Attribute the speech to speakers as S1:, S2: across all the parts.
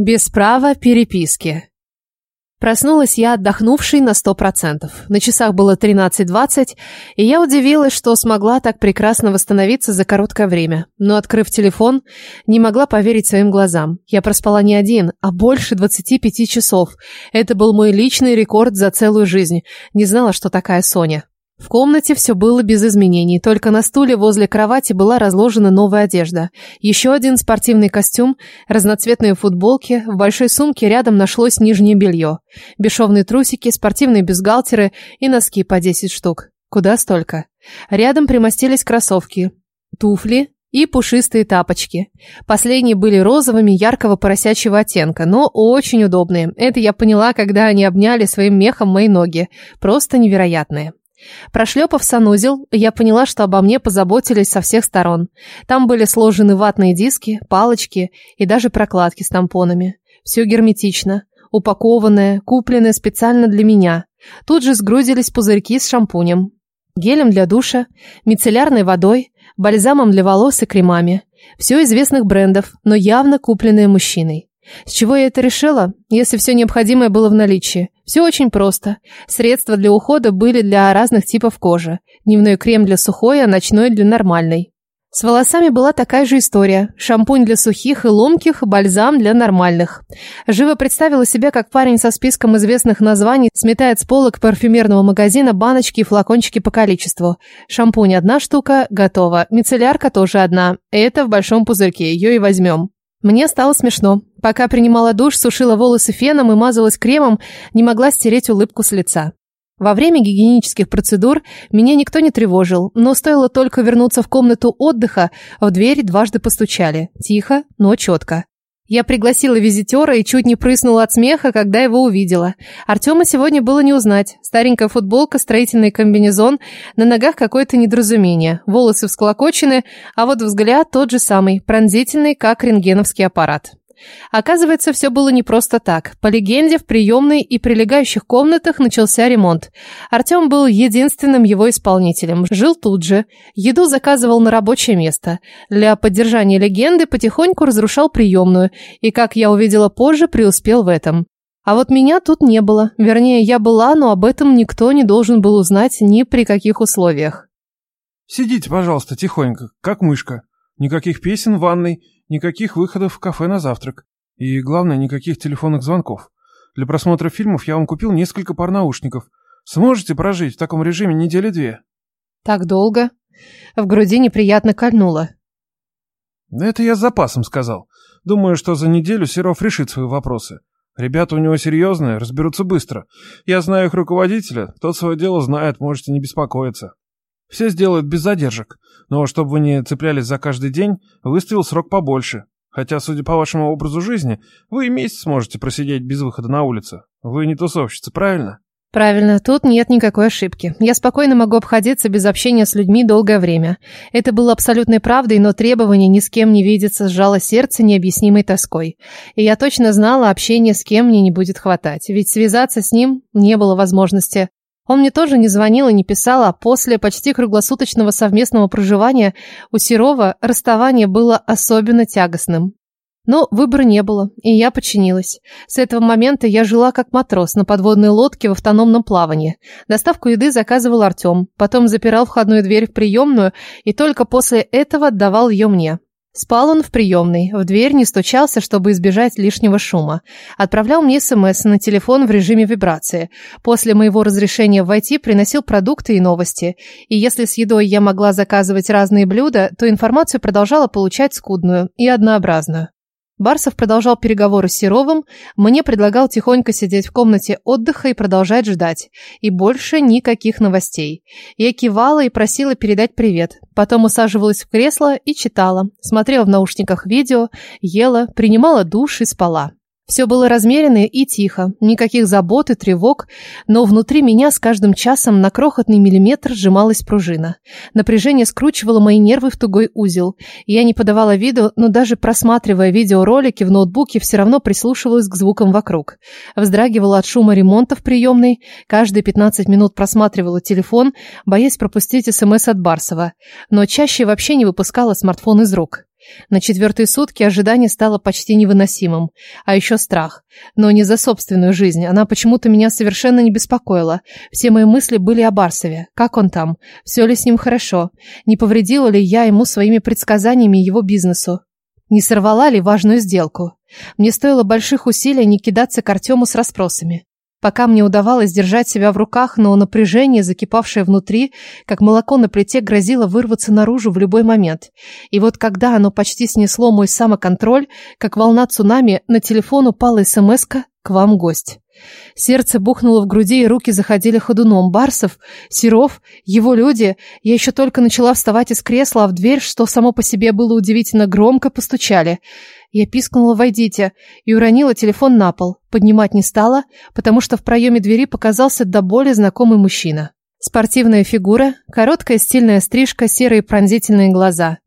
S1: Без права переписки. Проснулась я отдохнувшей на сто процентов. На часах было 13.20, и я удивилась, что смогла так прекрасно восстановиться за короткое время. Но, открыв телефон, не могла поверить своим глазам. Я проспала не один, а больше 25 часов. Это был мой личный рекорд за целую жизнь. Не знала, что такая Соня. В комнате все было без изменений, только на стуле возле кровати была разложена новая одежда. Еще один спортивный костюм, разноцветные футболки, в большой сумке рядом нашлось нижнее белье. Бесшовные трусики, спортивные бюстгальтеры и носки по 10 штук. Куда столько? Рядом примостились кроссовки, туфли и пушистые тапочки. Последние были розовыми яркого поросячьего оттенка, но очень удобные. Это я поняла, когда они обняли своим мехом мои ноги. Просто невероятные. Прошлепав санузел, я поняла, что обо мне позаботились со всех сторон. Там были сложены ватные диски, палочки и даже прокладки с тампонами. Все герметично, упакованное, купленное специально для меня. Тут же сгрузились пузырьки с шампунем, гелем для душа, мицеллярной водой, бальзамом для волос и кремами. Все известных брендов, но явно купленные мужчиной. С чего я это решила, если все необходимое было в наличии? Все очень просто. Средства для ухода были для разных типов кожи. Дневной крем для сухой, а ночной для нормальной. С волосами была такая же история. Шампунь для сухих и ломких, бальзам для нормальных. Живо представила себя, как парень со списком известных названий сметает с полок парфюмерного магазина баночки и флакончики по количеству. Шампунь одна штука, готово. Мицеллярка тоже одна. Это в большом пузырьке, ее и возьмем. Мне стало смешно. Пока принимала душ, сушила волосы феном и мазалась кремом, не могла стереть улыбку с лица. Во время гигиенических процедур меня никто не тревожил, но стоило только вернуться в комнату отдыха, в дверь дважды постучали. Тихо, но четко. Я пригласила визитера и чуть не прыснула от смеха, когда его увидела. Артема сегодня было не узнать. Старенькая футболка, строительный комбинезон, на ногах какое-то недоразумение, волосы всклокочены, а вот взгляд тот же самый, пронзительный, как рентгеновский аппарат. Оказывается, все было не просто так. По легенде, в приемной и прилегающих комнатах начался ремонт. Артем был единственным его исполнителем. Жил тут же. Еду заказывал на рабочее место. Для поддержания легенды потихоньку разрушал приемную. И, как я увидела позже, преуспел в этом. А вот меня тут не было. Вернее, я была, но об этом никто не должен был узнать ни при каких условиях.
S2: «Сидите, пожалуйста, тихонько, как мышка. Никаких песен в ванной Никаких выходов в кафе на завтрак. И, главное, никаких телефонных звонков. Для просмотра фильмов я вам купил несколько пар наушников. Сможете прожить в таком режиме недели две?
S1: Так долго? В груди неприятно кольнуло.
S2: Это я с запасом сказал. Думаю, что за неделю Серов решит свои вопросы. Ребята у него серьезные, разберутся быстро. Я знаю их руководителя, тот свое дело знает, можете не беспокоиться. Все сделают без задержек. Но чтобы вы не цеплялись за каждый день, выставил срок побольше. Хотя, судя по вашему образу жизни, вы и месяц сможете просидеть без выхода на улицу. Вы не тусовщица, правильно?
S1: Правильно, тут нет никакой ошибки. Я спокойно могу обходиться без общения с людьми долгое время. Это было абсолютной правдой, но требование ни с кем не видеться сжало сердце необъяснимой тоской. И я точно знала, общения с кем мне не будет хватать, ведь связаться с ним не было возможности. Он мне тоже не звонил и не писал, а после почти круглосуточного совместного проживания у Серова расставание было особенно тягостным. Но выбора не было, и я подчинилась. С этого момента я жила как матрос на подводной лодке в автономном плавании. Доставку еды заказывал Артем, потом запирал входную дверь в приемную и только после этого отдавал ее мне. Спал он в приемной, в дверь не стучался, чтобы избежать лишнего шума. Отправлял мне СМС на телефон в режиме вибрации. После моего разрешения войти приносил продукты и новости. И если с едой я могла заказывать разные блюда, то информацию продолжала получать скудную и однообразную. Барсов продолжал переговоры с Серовым, мне предлагал тихонько сидеть в комнате отдыха и продолжать ждать. И больше никаких новостей. Я кивала и просила передать привет. Потом усаживалась в кресло и читала, смотрела в наушниках видео, ела, принимала душ и спала. Все было размеренно и тихо, никаких забот и тревог, но внутри меня с каждым часом на крохотный миллиметр сжималась пружина. Напряжение скручивало мои нервы в тугой узел. Я не подавала виду, но даже просматривая видеоролики в ноутбуке, все равно прислушивалась к звукам вокруг. Вздрагивала от шума ремонта в приемной, каждые 15 минут просматривала телефон, боясь пропустить СМС от Барсова, но чаще вообще не выпускала смартфон из рук. На четвертые сутки ожидание стало почти невыносимым. А еще страх. Но не за собственную жизнь. Она почему-то меня совершенно не беспокоила. Все мои мысли были о Барсове. Как он там? Все ли с ним хорошо? Не повредила ли я ему своими предсказаниями его бизнесу? Не сорвала ли важную сделку? Мне стоило больших усилий не кидаться к Артему с расспросами. Пока мне удавалось держать себя в руках, но напряжение, закипавшее внутри, как молоко на плите, грозило вырваться наружу в любой момент. И вот когда оно почти снесло мой самоконтроль, как волна цунами, на телефон упала смс «К вам гость». Сердце бухнуло в груди, и руки заходили ходуном. Барсов, Серов, его люди. Я еще только начала вставать из кресла, а в дверь, что само по себе было удивительно громко, постучали. Я пискнула «Войдите» и уронила телефон на пол. Поднимать не стала, потому что в проеме двери показался до боли знакомый мужчина. Спортивная фигура, короткая стильная стрижка, серые пронзительные глаза.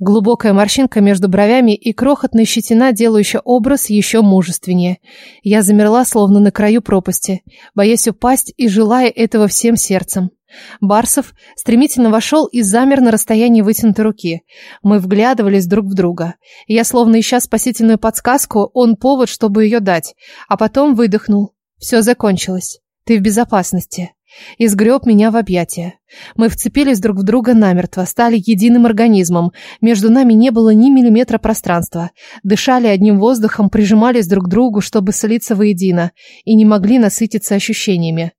S1: Глубокая морщинка между бровями и крохотная щетина, делающая образ еще мужественнее. Я замерла, словно на краю пропасти, боясь упасть и желая этого всем сердцем. Барсов стремительно вошел и замер на расстоянии вытянутой руки. Мы вглядывались друг в друга. Я, словно ища спасительную подсказку, он повод, чтобы ее дать. А потом выдохнул. Все закончилось. Ты в безопасности. И сгреб меня в объятия. Мы вцепились друг в друга намертво, стали единым организмом. Между нами не было ни миллиметра пространства. Дышали одним воздухом, прижимались друг к другу, чтобы слиться воедино, и не могли насытиться ощущениями.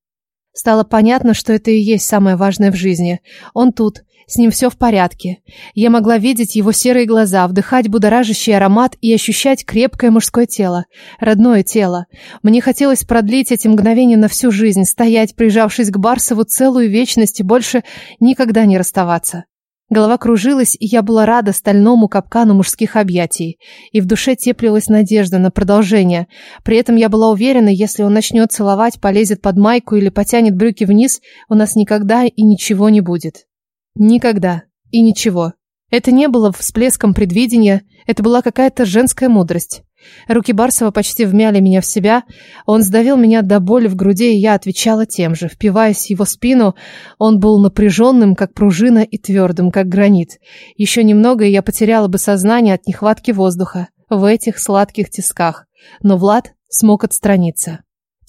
S1: Стало понятно, что это и есть самое важное в жизни. Он тут, с ним все в порядке. Я могла видеть его серые глаза, вдыхать будоражащий аромат и ощущать крепкое мужское тело. Родное тело. Мне хотелось продлить эти мгновения на всю жизнь, стоять, прижавшись к Барсову целую вечность и больше никогда не расставаться. Голова кружилась, и я была рада стальному капкану мужских объятий. И в душе теплилась надежда на продолжение. При этом я была уверена, если он начнет целовать, полезет под майку или потянет брюки вниз, у нас никогда и ничего не будет. Никогда. И ничего. Это не было всплеском предвидения, это была какая-то женская мудрость. Руки Барсова почти вмяли меня в себя. Он сдавил меня до боли в груди, и я отвечала тем же. Впиваясь в его спину, он был напряженным, как пружина, и твердым, как гранит. Еще немного, и я потеряла бы сознание от нехватки воздуха в этих сладких тисках. Но Влад смог отстраниться.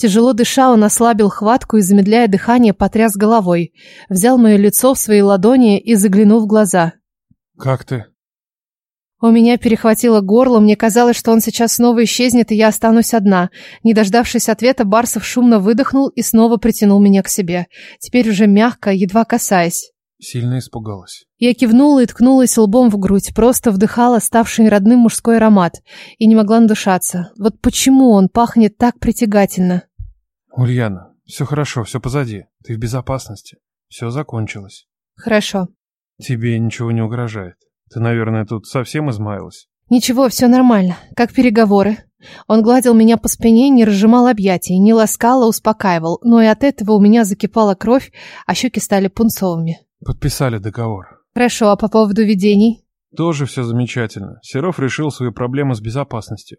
S1: Тяжело дыша, он ослабил хватку и, замедляя дыхание, потряс головой. Взял мое лицо в свои ладони и заглянул в глаза.
S2: «Как ты?»
S1: У меня перехватило горло, мне казалось, что он сейчас снова исчезнет, и я останусь одна. Не дождавшись ответа, Барсов шумно выдохнул и снова притянул меня к себе. Теперь уже мягко, едва касаясь.
S2: Сильно испугалась.
S1: Я кивнула и ткнулась лбом в грудь, просто вдыхала ставший родным мужской аромат и не могла надышаться. Вот почему он пахнет так притягательно?
S2: Ульяна, все хорошо, все позади. Ты в безопасности. Все закончилось.
S1: Хорошо.
S2: Тебе ничего не угрожает. Ты, наверное, тут совсем измаялась.
S1: Ничего, все нормально. Как переговоры. Он гладил меня по спине, не разжимал объятий, не ласкал, а успокаивал. Но и от этого у меня закипала кровь, а щеки стали пунцовыми.
S2: Подписали договор.
S1: Хорошо, а по поводу видений?
S2: Тоже все замечательно. Серов решил свою проблему с безопасностью.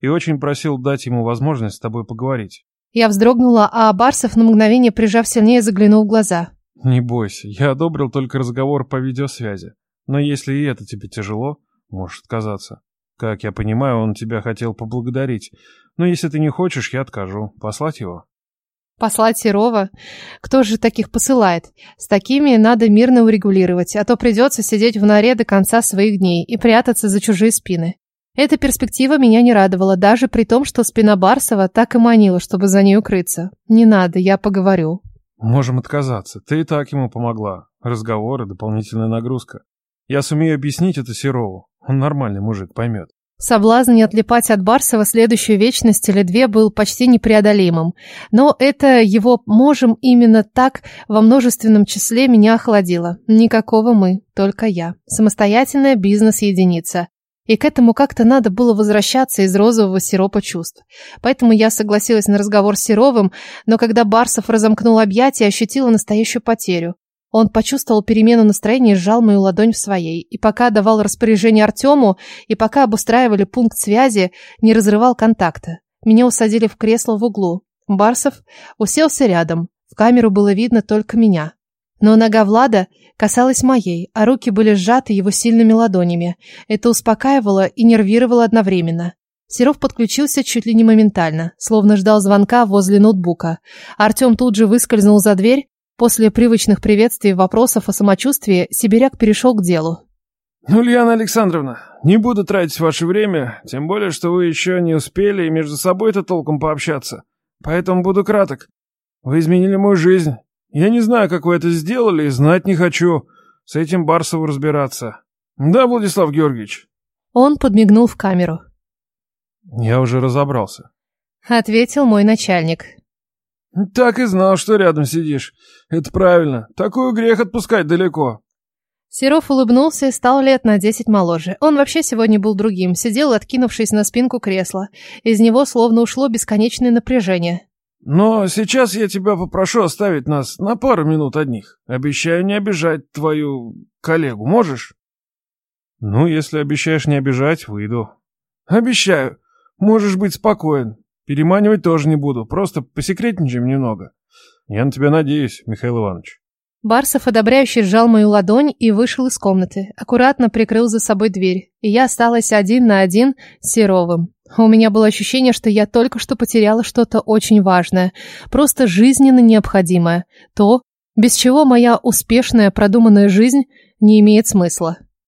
S2: И очень просил дать ему возможность с тобой поговорить.
S1: Я вздрогнула, а Барсов на мгновение, прижав сильнее, заглянул в глаза.
S2: Не бойся, я одобрил только разговор по видеосвязи. Но если и это тебе тяжело, можешь отказаться. Как я понимаю, он тебя хотел поблагодарить. Но если ты не хочешь, я откажу. Послать его?
S1: Послать Серова? Кто же таких посылает? С такими надо мирно урегулировать, а то придется сидеть в норе до конца своих дней и прятаться за чужие спины. Эта перспектива меня не радовала, даже при том, что спина Барсова так и манила, чтобы за ней укрыться. Не надо, я поговорю.
S2: Можем отказаться. Ты и так ему помогла. Разговоры, дополнительная нагрузка. Я сумею объяснить это Серову. Он нормальный мужик, поймет.
S1: Соблазн не отлипать от Барсова следующую вечность или две был почти непреодолимым. Но это его «можем» именно так во множественном числе меня охладило. Никакого мы, только я. Самостоятельная бизнес-единица. И к этому как-то надо было возвращаться из розового сиропа чувств. Поэтому я согласилась на разговор с Серовым, но когда Барсов разомкнул объятия, ощутила настоящую потерю. Он почувствовал перемену настроения и сжал мою ладонь в своей. И пока давал распоряжение Артему, и пока обустраивали пункт связи, не разрывал контакта. Меня усадили в кресло в углу. Барсов уселся рядом. В камеру было видно только меня. Но нога Влада касалась моей, а руки были сжаты его сильными ладонями. Это успокаивало и нервировало одновременно. Серов подключился чуть ли не моментально, словно ждал звонка возле ноутбука. Артем тут же выскользнул за дверь. После привычных приветствий и вопросов о самочувствии сибиряк перешел к делу.
S2: «Ну, Ульяна Александровна, не буду тратить ваше время, тем более, что вы еще не успели между собой-то толком пообщаться. Поэтому буду краток. Вы изменили мою жизнь. Я не знаю, как вы это сделали, и знать не хочу. С этим Барсову разбираться. Да, Владислав Георгиевич?»
S1: Он подмигнул в камеру.
S2: «Я уже разобрался», —
S1: ответил мой начальник.
S2: «Так и знал, что рядом сидишь. Это правильно. Такую грех отпускать далеко».
S1: Серов улыбнулся и стал лет на десять моложе. Он вообще сегодня был другим, сидел, откинувшись на спинку кресла. Из него словно ушло бесконечное напряжение.
S2: «Но сейчас я тебя попрошу оставить нас на пару минут одних. Обещаю не обижать твою коллегу. Можешь?» «Ну, если обещаешь не обижать, выйду». «Обещаю. Можешь быть спокоен. Переманивать тоже не буду. Просто посекретничаем немного. Я на тебя надеюсь, Михаил Иванович».
S1: Барсов одобряюще сжал мою ладонь и вышел из комнаты. Аккуратно прикрыл за собой дверь. И я осталась один на один с Серовым. У меня было ощущение, что я только что потеряла что-то очень важное, просто жизненно необходимое. То, без чего моя успешная продуманная жизнь не имеет смысла.